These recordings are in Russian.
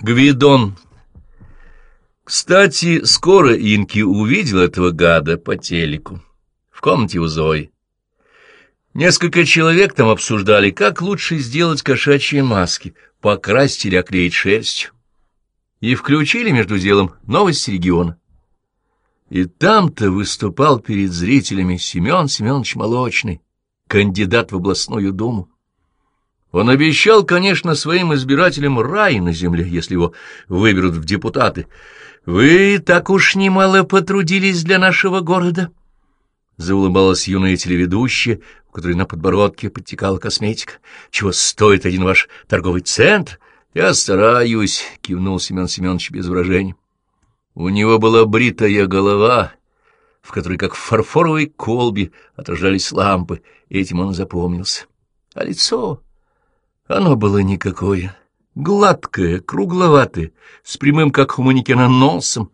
Гвидон. Кстати, скоро Инки увидел этого гада по телеку в комнате у Зои. Несколько человек там обсуждали, как лучше сделать кошачьи маски, покрасить или оклеить шерстью. И включили между делом новости региона. И там-то выступал перед зрителями Семен Семенович Молочный, кандидат в областную думу. Он обещал, конечно, своим избирателям рай на земле, если его выберут в депутаты. «Вы так уж немало потрудились для нашего города», — заулыбалась юная телеведущая, у которой на подбородке подтекала косметика. «Чего стоит один ваш торговый центр?» «Я стараюсь», — кивнул Семен Семенович без выражения. У него была бритая голова, в которой, как в фарфоровой колбе, отражались лампы, этим он запомнился. А лицо... Оно было никакое, гладкое, кругловатое, с прямым, как у манекена, носом.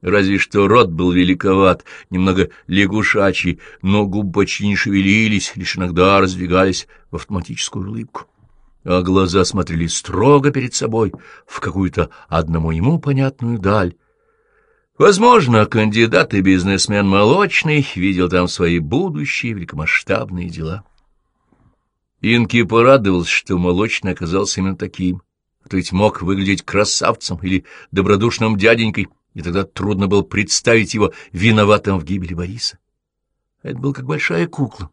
Разве что рот был великоват, немного лягушачий, но губы почти не шевелились, лишь иногда раздвигались в автоматическую улыбку. А глаза смотрели строго перед собой, в какую-то одному ему понятную даль. Возможно, кандидат и бизнесмен молочный видел там свои будущие великомасштабные дела. Инки порадовался, что молочный оказался именно таким, а то ведь мог выглядеть красавцем или добродушным дяденькой, и тогда трудно было представить его виноватым в гибели Бориса. Это был как большая кукла.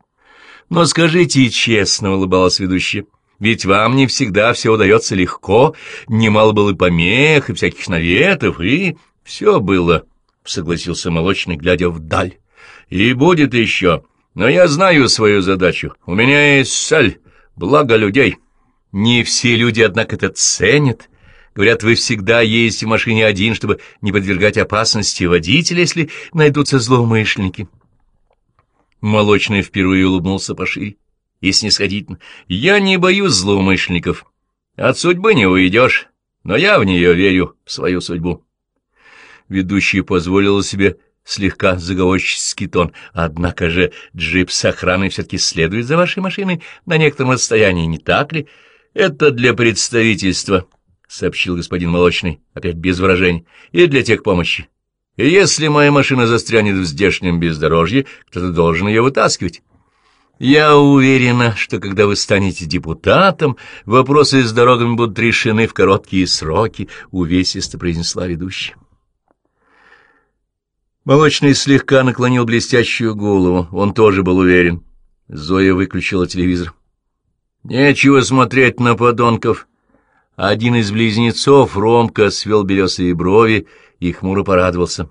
Но скажите честно, — улыбалась ведущая, — ведь вам не всегда все удается легко, немало было помех и всяких наветов, и все было, — согласился молочный, глядя вдаль. И будет еще. Но я знаю свою задачу. У меня есть цель — благо людей. Не все люди, однако, это ценят. Говорят, вы всегда ездите в машине один, чтобы не подвергать опасности водителя, если найдутся злоумышленники. Молочный впервые улыбнулся пошире и снисходительно. Я не боюсь злоумышленников. От судьбы не уйдешь, но я в нее верю, в свою судьбу. Ведущий позволила себе слегка заговорческий тон. Однако же джип с охраной все-таки следует за вашей машиной на некотором расстоянии, не так ли? Это для представительства, — сообщил господин Молочный, опять без выражений, — и для техпомощи. И если моя машина застрянет в здешнем бездорожье, кто-то должен ее вытаскивать. Я уверена, что когда вы станете депутатом, вопросы с дорогами будут решены в короткие сроки, — увесисто произнесла ведущая. Молочный слегка наклонил блестящую голову. Он тоже был уверен. Зоя выключила телевизор. «Нечего смотреть на подонков». Один из близнецов, Ромка, свел белесые брови и хмуро порадовался.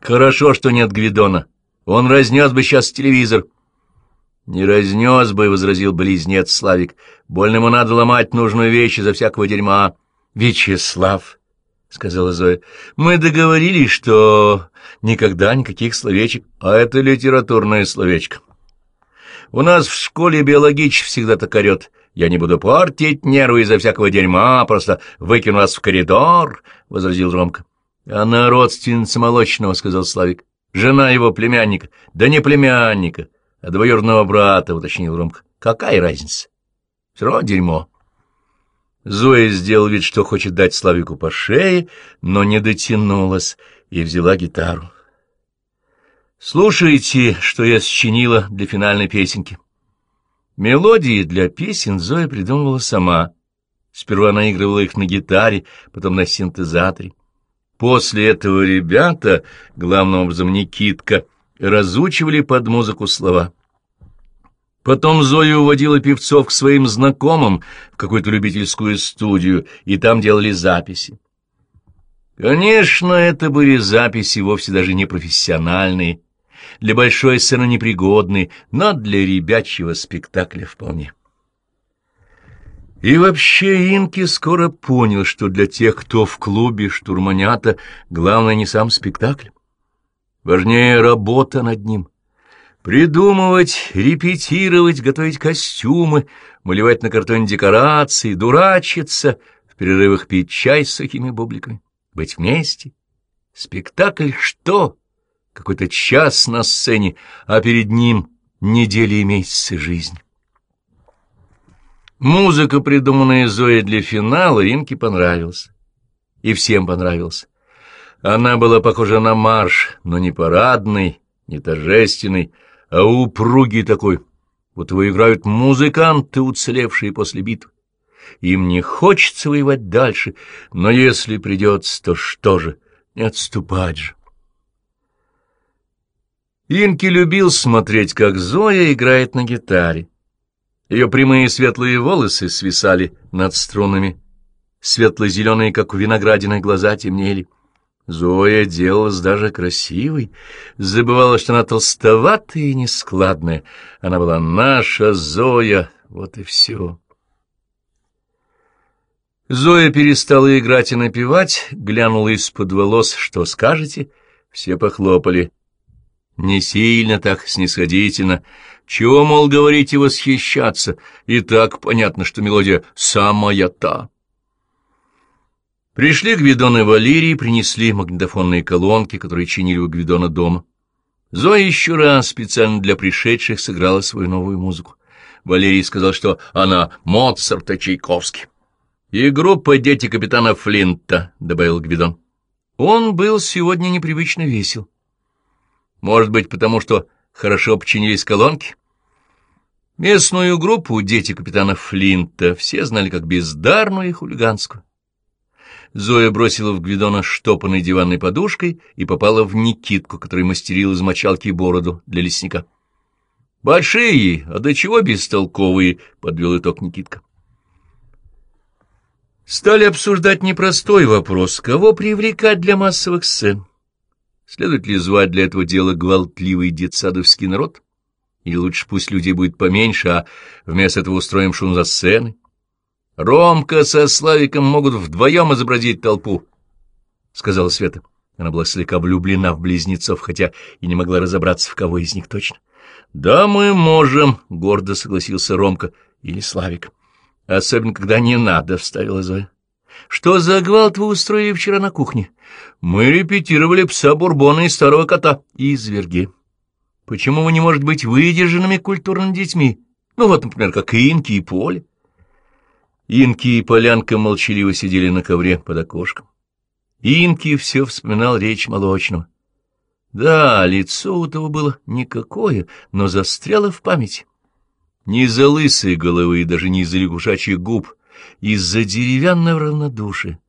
«Хорошо, что нет Гвидона. Он разнес бы сейчас телевизор». «Не разнес бы», — возразил близнец Славик. «Больно ему надо ломать нужную вещь из-за всякого дерьма». «Вячеслав», — сказала Зоя. — Мы договорились, что никогда никаких словечек, а это литературное словечко. У нас в школе биологич всегда так орет. Я не буду портить нервы из-за всякого дерьма, просто выкину вас в коридор, — возразил Ромка. — Она родственница молочного, — сказал Славик. — Жена его племянника. — Да не племянника, а двоюродного брата, — уточнил Ромка. — Какая разница? Все равно дерьмо. Зоя сделал вид, что хочет дать Славику по шее, но не дотянулась и взяла гитару. «Слушайте, что я сочинила для финальной песенки». Мелодии для песен Зоя придумывала сама. Сперва наигрывала их на гитаре, потом на синтезаторе. После этого ребята, главным образом Никитка, разучивали под музыку слова. Потом Зоя уводила певцов к своим знакомым в какую-то любительскую студию, и там делали записи. Конечно, это были записи вовсе даже не профессиональные, для большой сцены непригодные, но для ребячьего спектакля вполне. И вообще Инки скоро понял, что для тех, кто в клубе штурманята, главное не сам спектакль. Важнее работа над ним, Придумывать, репетировать, готовить костюмы, малевать на картоне декорации, дурачиться, в перерывах пить чай с сухими бубликами, быть вместе. Спектакль что? Какой-то час на сцене, а перед ним недели и месяцы жизни. Музыка, придуманная Зоей для финала, Инке понравилась. И всем понравилась. Она была похожа на марш, но не парадный, не торжественный, а упругий такой. Вот его играют музыканты, уцелевшие после битвы. Им не хочется воевать дальше, но если придется, то что же, не отступать же. Инки любил смотреть, как Зоя играет на гитаре. Ее прямые светлые волосы свисали над струнами, светло-зеленые, как у виноградины, глаза темнели. Зоя делалась даже красивой, забывала, что она толстоватая и нескладная. Она была наша Зоя, вот и все. Зоя перестала играть и напевать, глянула из-под волос, что скажете, все похлопали. Не сильно так, снисходительно. Чего, мол, говорить и восхищаться? И так понятно, что мелодия самая та. Пришли Гвидон и Валерий, принесли магнитофонные колонки, которые чинили у Гвидона дома. Зоя еще раз специально для пришедших сыграла свою новую музыку. Валерий сказал, что она Моцарт и Чайковский. «И группа «Дети капитана Флинта», — добавил Гвидон. Он был сегодня непривычно весел. Может быть, потому что хорошо починились колонки? Местную группу «Дети капитана Флинта» все знали как бездарную и хулиганскую. Зоя бросила в Гвидона штопанной диванной подушкой и попала в Никитку, который мастерил из мочалки бороду для лесника. «Большие, а до чего бестолковые?» — подвел итог Никитка. Стали обсуждать непростой вопрос, кого привлекать для массовых сцен. Следует ли звать для этого дела гвалтливый детсадовский народ? Или лучше пусть людей будет поменьше, а вместо этого устроим шум за сцены? Ромка со Славиком могут вдвоем изобразить толпу, — сказала Света. Она была слегка влюблена в близнецов, хотя и не могла разобраться, в кого из них точно. — Да, мы можем, — гордо согласился Ромка или Славик. — Особенно, когда не надо, — вставила Зоя. — Что за гвалт вы устроили вчера на кухне? Мы репетировали пса Бурбона и старого кота. Изверги. Почему вы не можете быть выдержанными культурными детьми? Ну вот, например, как Инки и Поле. Инки и Полянка молчаливо сидели на ковре под окошком. Инки все вспоминал речь молочного. Да, лицо у того было никакое, но застряло в памяти. Не из-за лысой головы и даже не из-за лягушачьих губ, из-за деревянного равнодушия.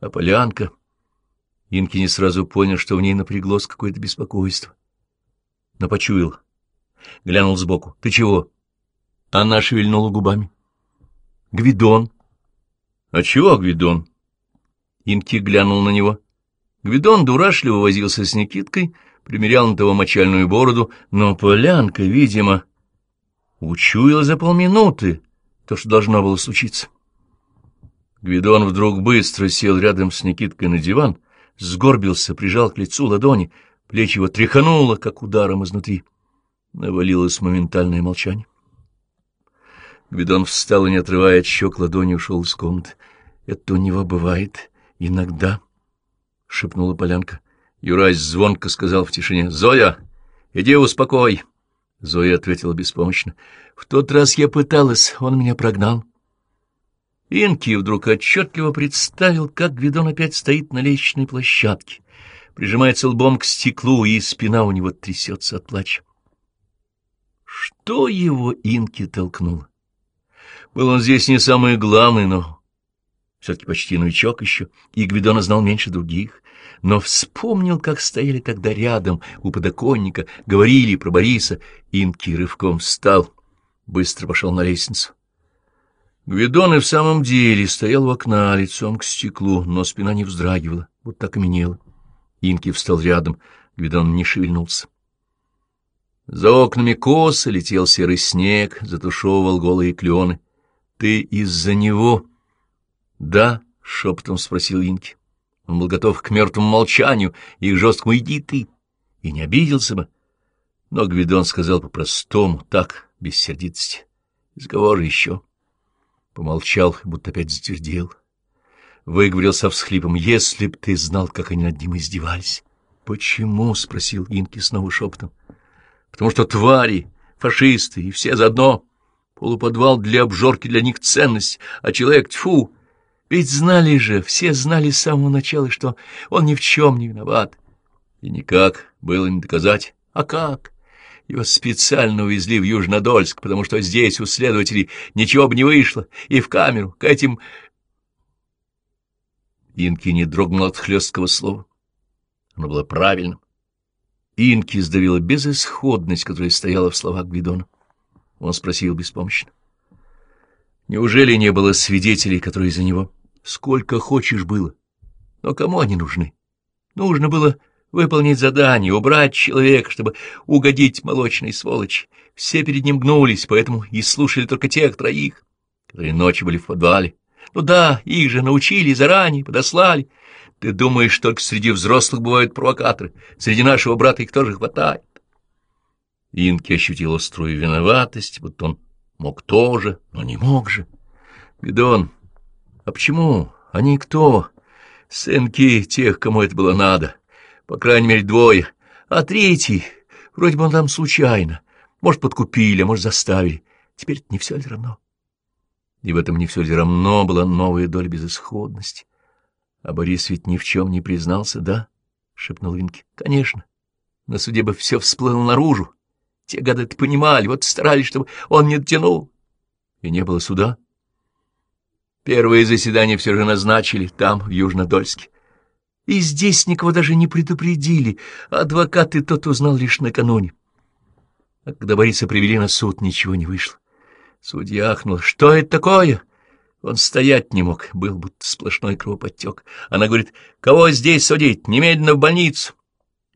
А Полянка... Инки не сразу понял, что в ней напряглось какое-то беспокойство. Но почуял. Глянул сбоку. — Ты чего? Она шевельнула губами. Гвидон. — А чего Гвидон? Инки глянул на него. Гвидон дурашливо возился с Никиткой, примерял на того мочальную бороду, но Полянка, видимо, учуяла за полминуты то, что должно было случиться. Гвидон вдруг быстро сел рядом с Никиткой на диван, сгорбился, прижал к лицу ладони, плечи его тряхануло, как ударом изнутри. Навалилось моментальное молчание. Гвидон встал и, не отрывая от щек ладони, ушел из комнаты. — Это у него бывает иногда, — шепнула Полянка. Юрась звонко сказал в тишине. — Зоя, иди успокой. Зоя ответила беспомощно. — В тот раз я пыталась, он меня прогнал. Инки вдруг отчетливо представил, как Гвидон опять стоит на лестничной площадке, прижимается лбом к стеклу, и спина у него трясется от плача. Что его Инки толкнуло? Был он здесь не самый главный, но все-таки почти новичок еще, и Гвидона знал меньше других, но вспомнил, как стояли тогда рядом у подоконника, говорили про Бориса. Инки рывком встал, быстро пошел на лестницу. Гвидон и в самом деле стоял у окна лицом к стеклу, но спина не вздрагивала, вот так окаменела. Инки встал рядом, Гвидон не шевельнулся. За окнами косо летел серый снег, затушевывал голые клены. Ты из-за него? — Да, — шепотом спросил Инки. Он был готов к мертвому молчанию и к жесткому «иди ты», и не обиделся бы. Но Гвидон сказал по-простому, так, без сердитости. Же еще? Помолчал, будто опять затвердел. Выговорил со всхлипом, если б ты знал, как они над ним издевались. — Почему? — спросил Инки снова шепотом. — Потому что твари, фашисты и все заодно. Полуподвал для обжорки для них ценность, а человек — тьфу! Ведь знали же, все знали с самого начала, что он ни в чем не виноват. И никак было не доказать. А как? Его специально увезли в Южнодольск, потому что здесь у следователей ничего бы не вышло, и в камеру, к этим... Инки не дрогнул от хлесткого слова. Оно было правильным. Инки сдавила безысходность, которая стояла в словах Гвидона. Он спросил беспомощно. Неужели не было свидетелей, которые за него? Сколько хочешь было. Но кому они нужны? Нужно было выполнить задание, убрать человека, чтобы угодить молочной сволочи. Все перед ним гнулись, поэтому и слушали только тех троих, которые ночью были в подвале. Ну да, их же научили заранее, подослали. Ты думаешь, только среди взрослых бывают провокаторы. Среди нашего брата их тоже хватает. Инки ощутил острую виноватость, вот он мог тоже, но не мог же. Бидон, а почему? Они кто? Сынки тех, кому это было надо. По крайней мере, двое. А третий, вроде бы он там случайно. Может, подкупили, а может, заставили. Теперь не все ли равно? И в этом не все ли равно была новая доля безысходности. А Борис ведь ни в чем не признался, да? — шепнул Винки. — Конечно. На суде бы все всплыло наружу. Те гады это понимали, вот старались, чтобы он не дотянул. И не было суда. Первые заседания все же назначили там, в Южнодольске. И здесь никого даже не предупредили. Адвокат и тот узнал лишь накануне. А когда Бориса привели на суд, ничего не вышло. Судья ахнул. «Что это такое?» Он стоять не мог, был будто сплошной кровоподтек. Она говорит, «Кого здесь судить? Немедленно в больницу!»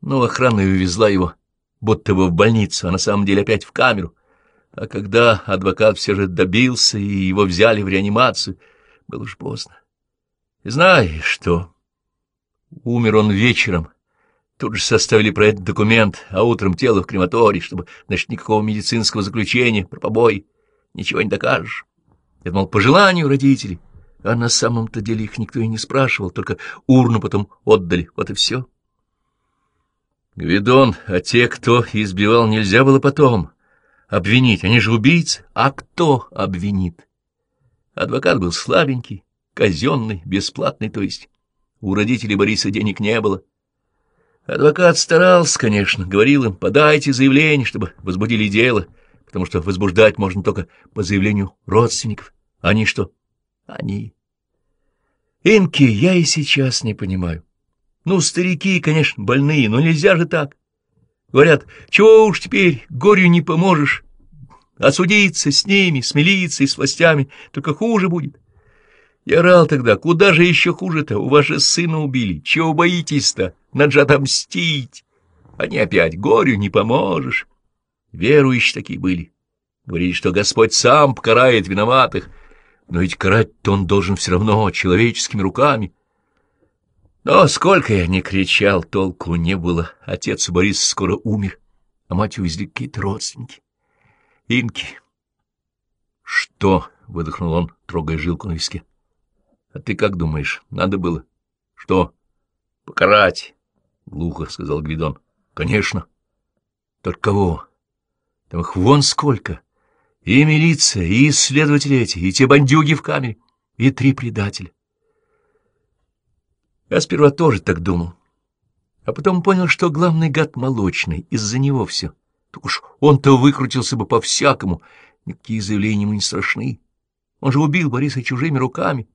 Но охрана и увезла его, будто бы в больницу, а на самом деле опять в камеру. А когда адвокат все же добился, и его взяли в реанимацию, было уж поздно. И знаешь что? Умер он вечером. Тут же составили про этот документ, а утром тело в крематории, чтобы, значит, никакого медицинского заключения про побои. Ничего не докажешь. Это, мол, по желанию родителей. А на самом-то деле их никто и не спрашивал, только урну потом отдали. Вот и все. Гвидон, а те, кто избивал, нельзя было потом обвинить. Они же убийцы. А кто обвинит? Адвокат был слабенький, казенный, бесплатный, то есть. У родителей Бориса денег не было. Адвокат старался, конечно, говорил им, подайте заявление, чтобы возбудили дело, потому что возбуждать можно только по заявлению родственников. Они что? Они. Инки я и сейчас не понимаю. Ну, старики, конечно, больные, но нельзя же так. Говорят, чего уж теперь, горю не поможешь. Осудиться с ними, с милицией, с властями, только хуже будет. Я орал тогда, куда же еще хуже-то? У вас же сына убили. Чего боитесь-то? Надо же отомстить. Они опять, горю не поможешь. Верующие такие были. Говорили, что Господь сам покарает виноватых. Но ведь карать-то он должен все равно человеческими руками. Но сколько я не кричал, толку не было. Отец у Бориса скоро умер, а мать увезли какие-то родственники. Инки. — Что? — выдохнул он, трогая жилку на виске. — А ты как думаешь, надо было? — Что? — Покарать, — глухо сказал Гвидон. — Конечно. — Только кого? Там их вон сколько. И милиция, и исследователи эти, и те бандюги в камере, и три предателя. Я сперва тоже так думал, а потом понял, что главный гад молочный, из-за него все. Так уж он-то выкрутился бы по-всякому, никакие заявления ему не страшны. Он же убил Бориса чужими руками.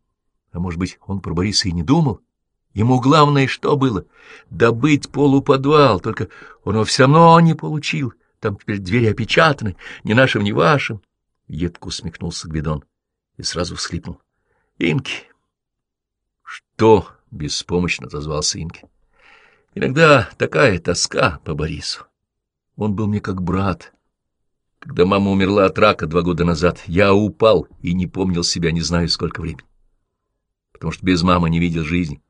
А может быть, он про Бориса и не думал? Ему главное что было? Добыть полуподвал, только он его все равно не получил. Там теперь двери опечатаны, ни нашим, ни вашим. Едко усмехнулся Гвидон и сразу всхлипнул. — Инки! — Что? — беспомощно отозвался Инки. — Иногда такая тоска по Борису. Он был мне как брат. Когда мама умерла от рака два года назад, я упал и не помнил себя не знаю сколько времени. Потому что без мамы не видел жизни.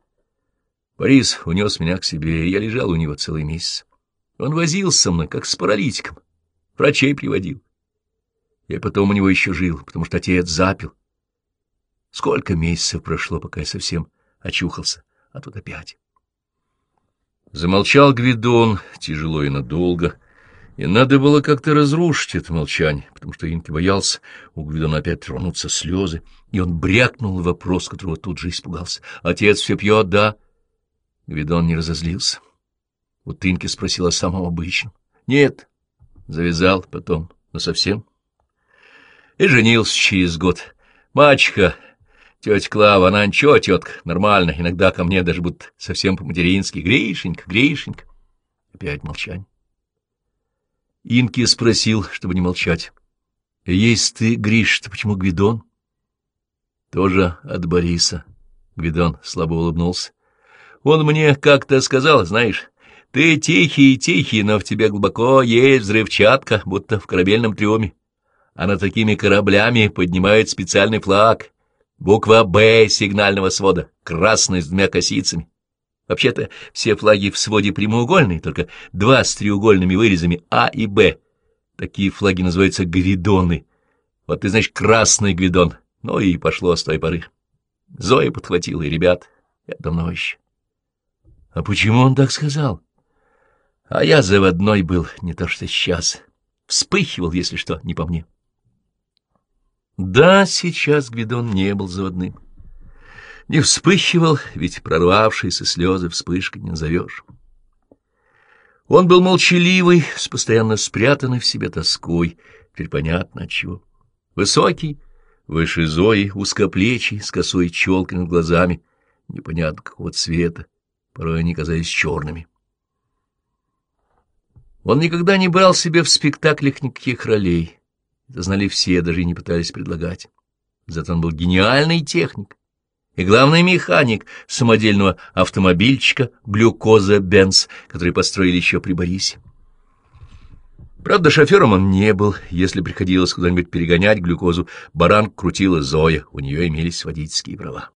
Борис унес меня к себе, и я лежал у него целый месяц. Он возился со мной, как с паралитиком. Врачей приводил. Я потом у него еще жил, потому что отец запил. Сколько месяцев прошло, пока я совсем очухался, а тут опять. Замолчал Гвидон, тяжело и надолго, И надо было как-то разрушить это молчание, потому что Инки боялся, у Гвидона опять тронутся слезы, и он брякнул вопрос, которого тут же испугался. «Отец все пьет, да?» Гвидон не разозлился. Вот Инки спросила о самом обычном. «Нет». Завязал потом, но совсем. И женился через год. Мачеха, тетя Клава, она ничего, тетка, нормально, иногда ко мне даже будто совсем по-матерински. Гришенька, Гришенька. Опять молчание. Инки спросил, чтобы не молчать. — Есть ты, Гриш, то почему Гвидон? — Тоже от Бориса. Гвидон слабо улыбнулся. — Он мне как-то сказал, знаешь, ты тихий-тихий, но в тебе глубоко есть взрывчатка, будто в корабельном трюме. А над такими кораблями поднимают специальный флаг. Буква «Б» сигнального свода, красный с двумя косицами. Вообще-то все флаги в своде прямоугольные, только два с треугольными вырезами А и Б. Такие флаги называются гвидоны. Вот ты, значит, красный гвидон. Ну и пошло с той поры. Зоя подхватила, и ребят, я давно еще. А почему он так сказал? А я заводной был, не то что сейчас. Вспыхивал, если что, не по мне. Да, сейчас Гвидон не был заводным. Не вспыхивал, ведь прорвавшиеся слезы вспышкой не назовешь. Он был молчаливый, с постоянно спрятанной в себе тоской, теперь понятно отчего. Высокий, выше Зои, узкоплечий, с косой челкой над глазами, непонятно какого цвета, порой они казались черными. Он никогда не брал себе в спектаклях никаких ролей. Это знали все, даже и не пытались предлагать. Зато он был гениальный техник и главный механик самодельного автомобильчика «Глюкоза Бенц», который построили еще при Борисе. Правда, шофером он не был. Если приходилось куда-нибудь перегонять глюкозу, баран крутила Зоя, у нее имелись водительские права.